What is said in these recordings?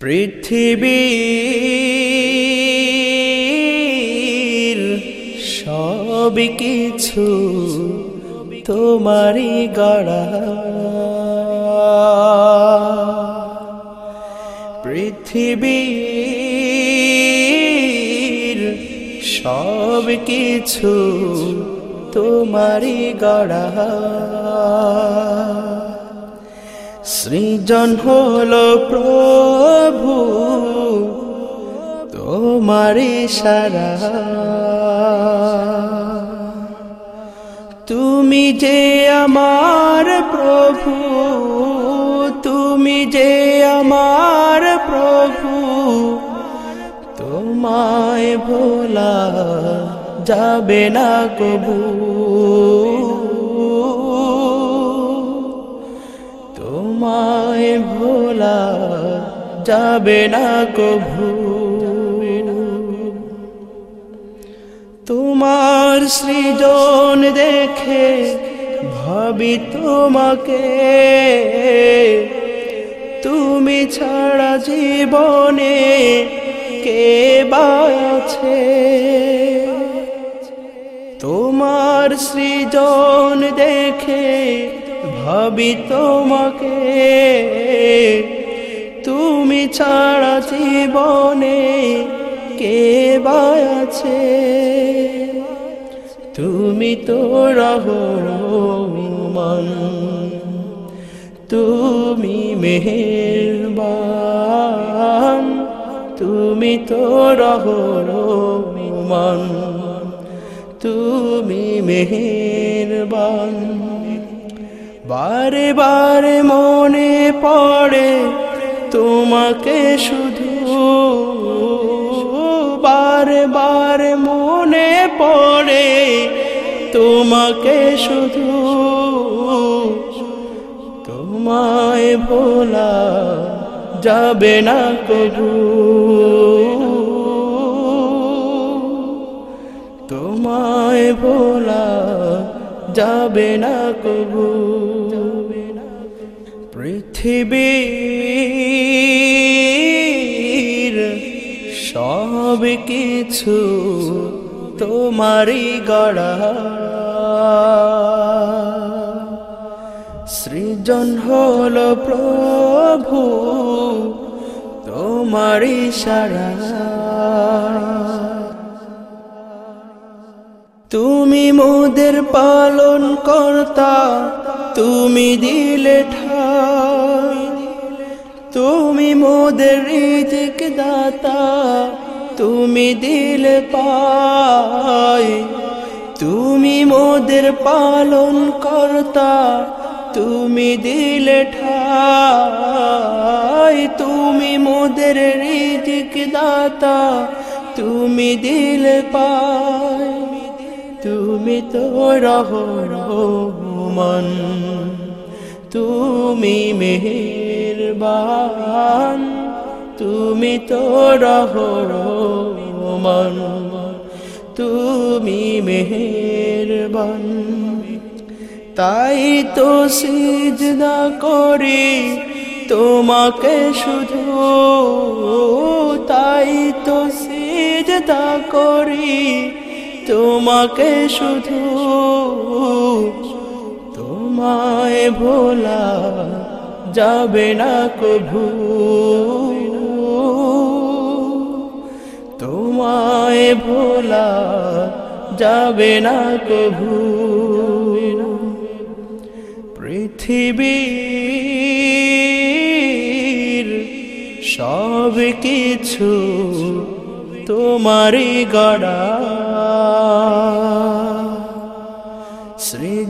পৃথিবীর সব কিছু তোমারই গড়া। পৃথিবীর সব কিছু তোমারই গড়া। সৃজন হলো প্রভু তোমারি সারা। তুমি যে আমার প্রভু, তুমি যে আমার প্রভু, তোমায় ভোলা যাবে না কবু। যাবে না কভু। তোমার সৃজন দেখে ভাবি তোমাকে। তুমি ছাড়া জীবনে কে বাছে তোমার সৃজন দেখে ভাবি তোমাকে। তুমি ছাড়া জীবনে কে বাছে তুমি তো রহমান, তুমি মেহেরবান, তুমি তো রহমান, তুমি মেহেরবান। বারে বারে মনে পড়ে তোমাকে শুধু বারে বারে মনে পড়ে। তোমাকে শুধু তোমায় ভোলা যাবে না কবু। তোমায় ভোলা যাবে না কবু। পৃথিবীর সব কিছু তোমারই গড়া। সৃজন হল প্রভু তোমারই সারা। তুমি মোদের পালন কর্তা তুমি দিলে ঠাই, তুমি মোদের রিজিক দাতা তুমি দিলে পাই, তুমি মোদের পালন কর্তা তুমি দিলে ঠাই, তুমি মোদের রিজিক দাতা তুমি দিলে পাই, তুমি তো রহমান তুমি মেহেরবান, তুমি তো রহমান তুমি মেহেরবান। তাই তো সিজদা করি তোমাকে শুধু, তাই তো সিজদা করি তোমাকে শুধু। তোমায় ভোলা যাবে না কভু। তোমায় ভোলা যাবে না কভু। পৃথিবীর সব কিছু তোমারই গড়া।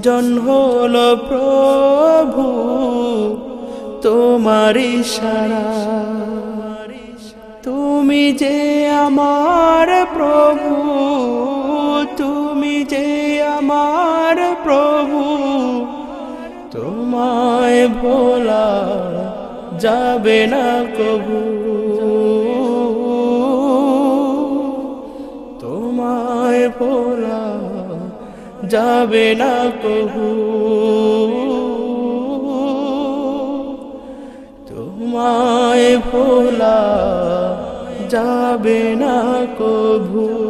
সৃজন হল প্রভু তোমারই সারা তুমি যে আমার প্রভু, তুমি যে আমার প্রভু, তোমায় ভোলা যাবে না কবু। তোমায় ভোলা যাবে না কহু তোমায় ভোলা যাবে না কভু